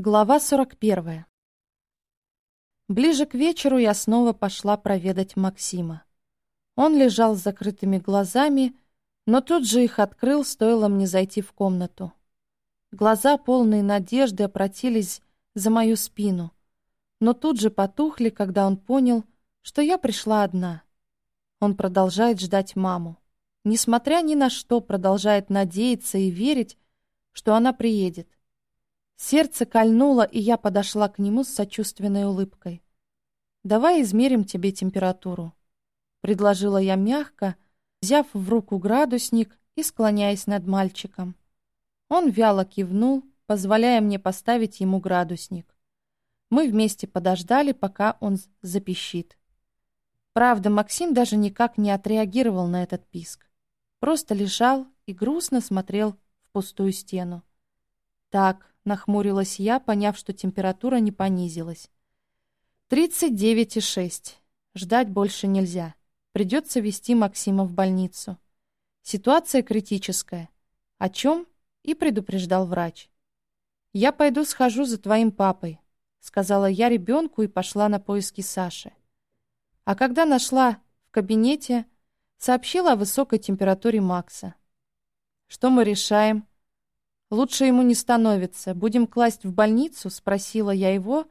Глава 41. Ближе к вечеру я снова пошла проведать Максима. Он лежал с закрытыми глазами, но тут же их открыл, стоило мне зайти в комнату. Глаза, полные надежды, обратились за мою спину, но тут же потухли, когда он понял, что я пришла одна. Он продолжает ждать маму. Несмотря ни на что, продолжает надеяться и верить, что она приедет. Сердце кольнуло, и я подошла к нему с сочувственной улыбкой. «Давай измерим тебе температуру», — предложила я мягко, взяв в руку градусник и склоняясь над мальчиком. Он вяло кивнул, позволяя мне поставить ему градусник. Мы вместе подождали, пока он запищит. Правда, Максим даже никак не отреагировал на этот писк. Просто лежал и грустно смотрел в пустую стену. «Так, Нахмурилась я, поняв, что температура не понизилась. «Тридцать девять и шесть. Ждать больше нельзя. Придется вести Максима в больницу. Ситуация критическая. О чем?» И предупреждал врач. «Я пойду схожу за твоим папой», — сказала я ребенку и пошла на поиски Саши. А когда нашла в кабинете, сообщила о высокой температуре Макса. «Что мы решаем?» «Лучше ему не становится. Будем класть в больницу?» — спросила я его,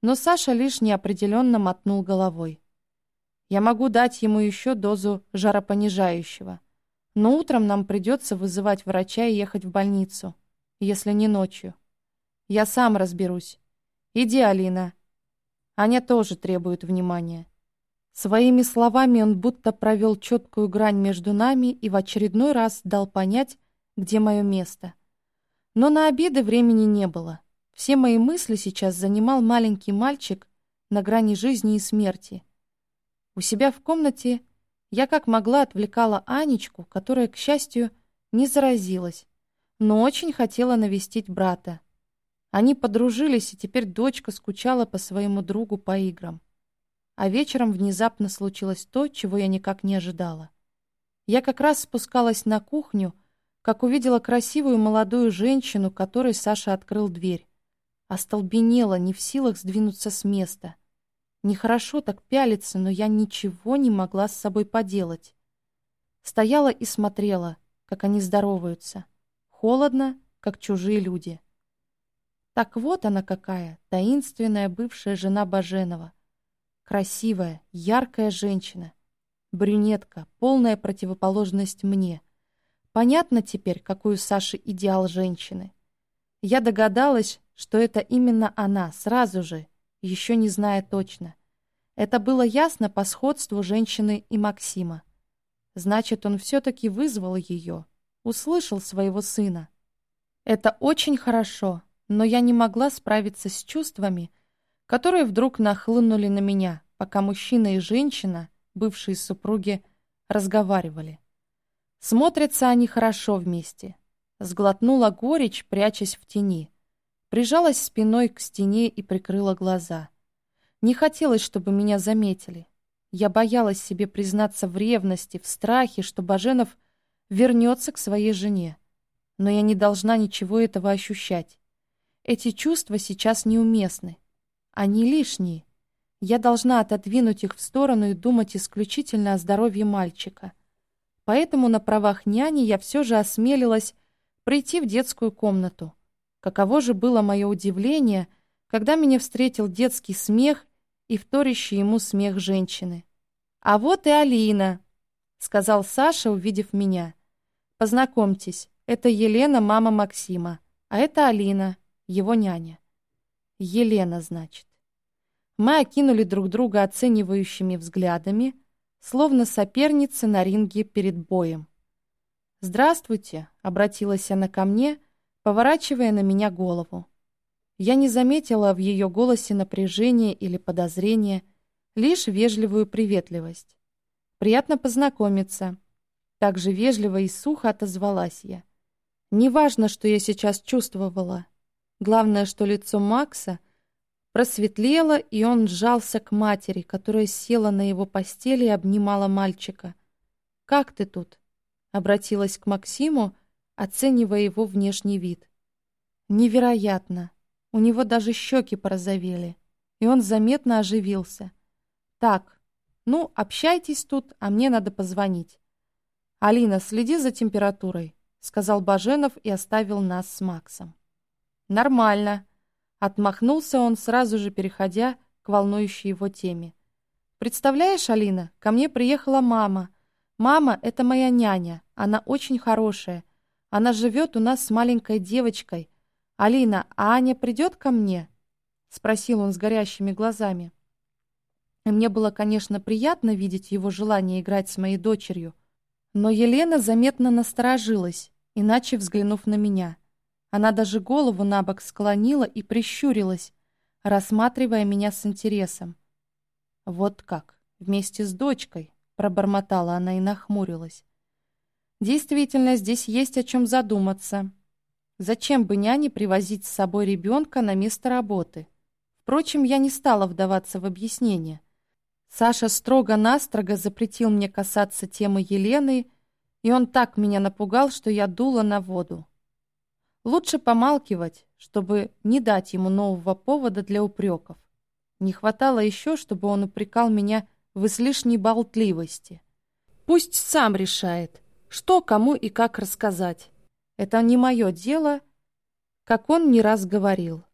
но Саша лишь неопределенно мотнул головой. «Я могу дать ему еще дозу жаропонижающего. Но утром нам придется вызывать врача и ехать в больницу, если не ночью. Я сам разберусь. Иди, Алина. Аня тоже требует внимания». Своими словами он будто провел четкую грань между нами и в очередной раз дал понять, где мое место. Но на обеды времени не было. Все мои мысли сейчас занимал маленький мальчик на грани жизни и смерти. У себя в комнате я как могла отвлекала Анечку, которая, к счастью, не заразилась, но очень хотела навестить брата. Они подружились, и теперь дочка скучала по своему другу по играм. А вечером внезапно случилось то, чего я никак не ожидала. Я как раз спускалась на кухню, как увидела красивую молодую женщину, которой Саша открыл дверь. Остолбенела, не в силах сдвинуться с места. Нехорошо так пялиться, но я ничего не могла с собой поделать. Стояла и смотрела, как они здороваются. Холодно, как чужие люди. Так вот она какая, таинственная бывшая жена Баженова. Красивая, яркая женщина. Брюнетка, полная противоположность мне — Понятно теперь, какой у Саши идеал женщины. Я догадалась, что это именно она, сразу же, еще не зная точно. Это было ясно по сходству женщины и Максима. Значит, он все-таки вызвал ее, услышал своего сына. Это очень хорошо, но я не могла справиться с чувствами, которые вдруг нахлынули на меня, пока мужчина и женщина, бывшие супруги, разговаривали. Смотрятся они хорошо вместе. Сглотнула горечь, прячась в тени. Прижалась спиной к стене и прикрыла глаза. Не хотелось, чтобы меня заметили. Я боялась себе признаться в ревности, в страхе, что Баженов вернется к своей жене. Но я не должна ничего этого ощущать. Эти чувства сейчас неуместны. Они лишние. Я должна отодвинуть их в сторону и думать исключительно о здоровье мальчика — Поэтому на правах няни я все же осмелилась прийти в детскую комнату. Каково же было мое удивление, когда меня встретил детский смех и вторящий ему смех женщины. «А вот и Алина», — сказал Саша, увидев меня. «Познакомьтесь, это Елена, мама Максима, а это Алина, его няня». «Елена, значит». Мы окинули друг друга оценивающими взглядами, словно соперницы на ринге перед боем. «Здравствуйте», — обратилась она ко мне, поворачивая на меня голову. Я не заметила в ее голосе напряжения или подозрения, лишь вежливую приветливость. «Приятно познакомиться». Так же вежливо и сухо отозвалась я. Неважно, что я сейчас чувствовала. Главное, что лицо Макса — просветлело, и он сжался к матери, которая села на его постели и обнимала мальчика. «Как ты тут?» — обратилась к Максиму, оценивая его внешний вид. «Невероятно!» У него даже щеки порозовели, и он заметно оживился. «Так, ну, общайтесь тут, а мне надо позвонить». «Алина, следи за температурой», — сказал Баженов и оставил нас с Максом. «Нормально», — отмахнулся он, сразу же переходя к волнующей его теме. «Представляешь, Алина, ко мне приехала мама. Мама — это моя няня, она очень хорошая. Она живет у нас с маленькой девочкой, «Алина, а Аня придет ко мне?» — спросил он с горящими глазами. И мне было, конечно, приятно видеть его желание играть с моей дочерью, но Елена заметно насторожилась, иначе взглянув на меня. Она даже голову на бок склонила и прищурилась, рассматривая меня с интересом. «Вот как, вместе с дочкой», — пробормотала она и нахмурилась. «Действительно, здесь есть о чем задуматься». Зачем бы няне привозить с собой ребенка на место работы? Впрочем, я не стала вдаваться в объяснение. Саша строго-настрого запретил мне касаться темы Елены, и он так меня напугал, что я дула на воду. Лучше помалкивать, чтобы не дать ему нового повода для упреков. Не хватало еще, чтобы он упрекал меня в излишней болтливости. Пусть сам решает, что кому и как рассказать. Это не мое дело, как он не раз говорил.